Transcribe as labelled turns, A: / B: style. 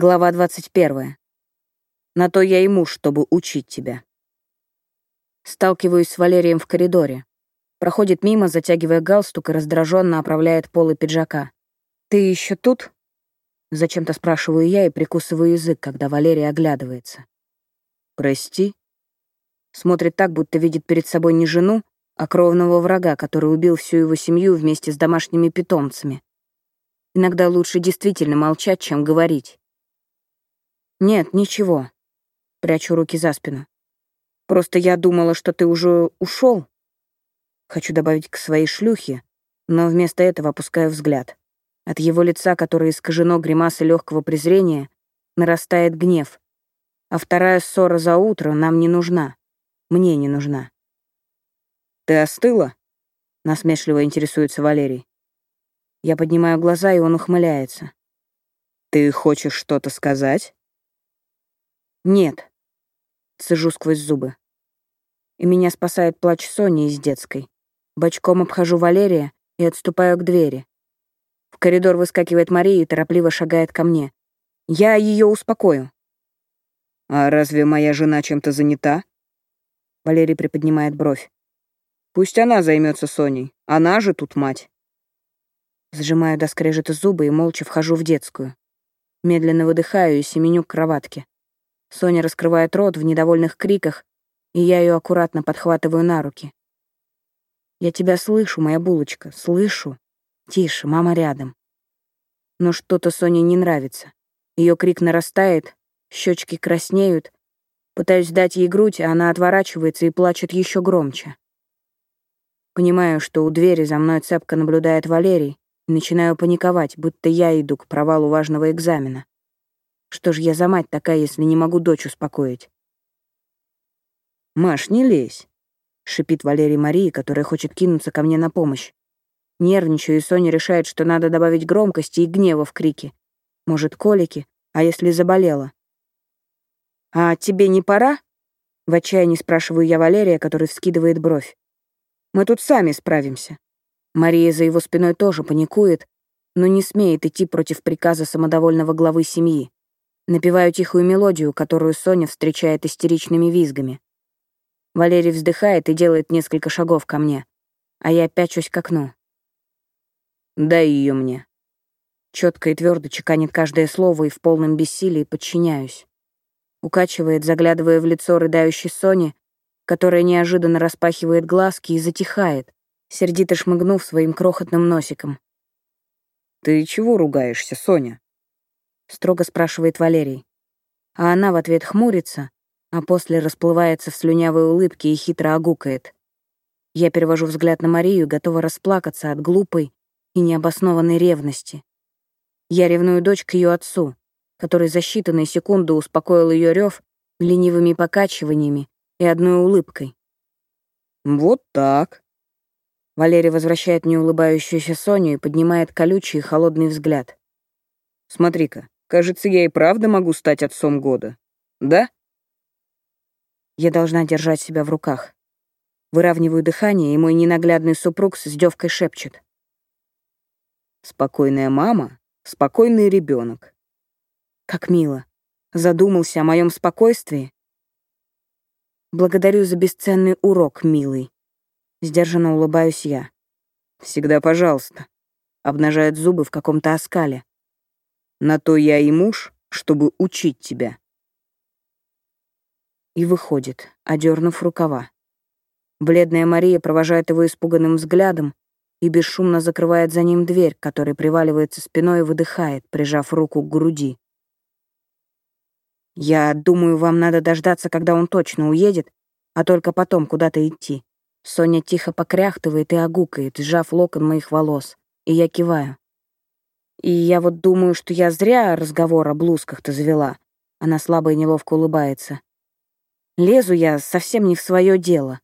A: Глава 21. На то я и муж, чтобы учить тебя. Сталкиваюсь с Валерием в коридоре. Проходит мимо, затягивая галстук и раздраженно оправляет полы пиджака. «Ты еще тут?» Зачем-то спрашиваю я и прикусываю язык, когда Валерий оглядывается.
B: «Прости?»
A: Смотрит так, будто видит перед собой не жену, а кровного врага, который убил всю его семью вместе с домашними питомцами. Иногда лучше действительно молчать, чем говорить. «Нет, ничего». Прячу руки за спину. «Просто я думала, что ты уже ушел. Хочу добавить к своей шлюхе, но вместо этого опускаю взгляд. От его лица, которое искажено гримасой легкого презрения, нарастает гнев. А вторая ссора за утро нам не нужна. Мне не нужна.
B: «Ты остыла?»
A: — насмешливо интересуется Валерий. Я поднимаю глаза, и он ухмыляется.
B: «Ты хочешь что-то сказать?»
A: «Нет», — цежу сквозь зубы. И меня спасает плач Сони из детской. Бочком обхожу Валерия и отступаю к двери. В коридор выскакивает Мария и торопливо шагает ко мне. Я ее успокою.
B: «А разве моя жена чем-то занята?»
A: Валерий приподнимает бровь.
B: «Пусть она займется Соней. Она же тут мать».
A: Сжимаю до зубы и молча вхожу в детскую. Медленно выдыхаю и семеню к кроватке. Соня раскрывает рот в недовольных криках, и я ее аккуратно подхватываю на руки. «Я тебя слышу, моя булочка, слышу. Тише, мама рядом». Но что-то Соне не нравится. Ее крик нарастает, щечки краснеют. Пытаюсь дать ей грудь, а она отворачивается и плачет еще громче. Понимаю, что у двери за мной цепко наблюдает Валерий, и начинаю паниковать, будто я иду к провалу важного экзамена. Что ж я за мать такая, если не могу дочь успокоить?
B: «Маш, не лезь», —
A: шипит Валерий Марии, которая хочет кинуться ко мне на помощь. Нервничаю, и Соня решает, что надо добавить громкости и гнева в крике. Может, колики, а если заболела? «А тебе не пора?» — в отчаянии спрашиваю я Валерия, который вскидывает бровь. «Мы тут сами справимся». Мария за его спиной тоже паникует, но не смеет идти против приказа самодовольного главы семьи. Напеваю тихую мелодию, которую Соня встречает истеричными визгами. Валерий вздыхает и делает несколько шагов ко мне, а я пячусь к окну.
B: «Дай ее мне».
A: Четко и твердо чеканит каждое слово и в полном бессилии подчиняюсь. Укачивает, заглядывая в лицо рыдающей Сони, которая неожиданно распахивает глазки и затихает, сердито шмыгнув своим крохотным носиком.
B: «Ты чего ругаешься, Соня?»
A: — строго спрашивает Валерий. А она в ответ хмурится, а после расплывается в слюнявой улыбке и хитро огукает. Я перевожу взгляд на Марию, готова расплакаться от глупой и необоснованной ревности. Я ревную дочь к ее отцу, который за считанные секунды успокоил ее рев ленивыми покачиваниями и одной улыбкой.
B: «Вот так».
A: Валерий возвращает мне улыбающуюся Соню и поднимает колючий и холодный взгляд.
B: «Смотри-ка, Кажется, я и правда могу стать отцом года. Да?
A: Я должна держать себя в руках. Выравниваю дыхание, и мой ненаглядный супруг с издевкой шепчет.
B: Спокойная мама, спокойный ребенок.
A: Как мило. Задумался о моем спокойствии. Благодарю за бесценный урок, милый. Сдержанно улыбаюсь я.
B: Всегда пожалуйста. Обнажает зубы в каком-то оскале. На то я и муж, чтобы учить тебя.
A: И выходит, одернув рукава. Бледная Мария провожает его испуганным взглядом и бесшумно закрывает за ним дверь, которая приваливается спиной и выдыхает, прижав руку к груди. «Я думаю, вам надо дождаться, когда он точно уедет, а только потом куда-то идти». Соня тихо покряхтывает и огукает, сжав локон моих волос, и я киваю. И я вот думаю, что я зря разговор о блузках-то завела. Она слабо и неловко улыбается. Лезу я совсем не в свое дело.